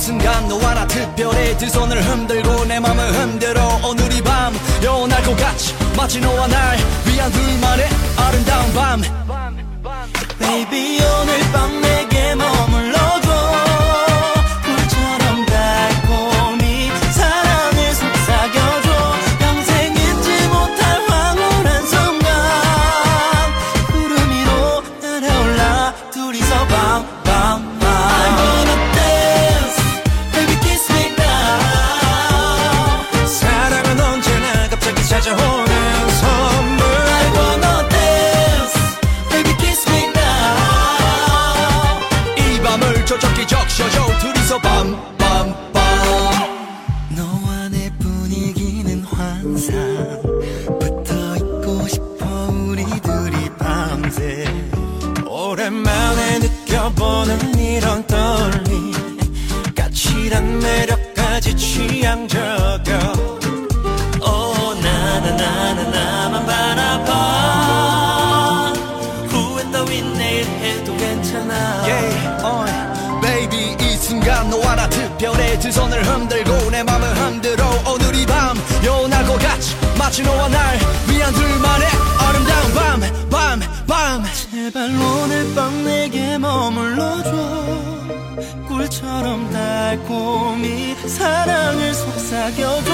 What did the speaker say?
순간 너와 나 특별해. 두 손을 흔들고 내 맘을 흔들어. 오늘 이 밤 영원할 것 같이 마치 너와 날 위한 둘만의 아름다운 밤. Baby 오늘 밤 내게 머물러줘. 꿀처럼 달콤히 사랑을 속삭여줘. 평생 잊지 못할 황홀한 순간. 구름 위로 날아올라. 둘이서 밤밤밤 보는 이런 떨림 까칠한 매력까지 취향적여 오 나나 나나 나만 바라봐. 후회 따윈 내일 해도 괜찮아. Yeah, uh, baby 이 순간 너와 나 특별해 두 손을 흔들고 내 맘을 흔들어. 오늘 이밤 영원할 것 같이 마치 너와 날 위한 둘만의 아름다운 밤 밤, 밤. 제발 오늘 밤 내게 머물러줘. 꿀처럼 달콤히 사랑을 속삭여줘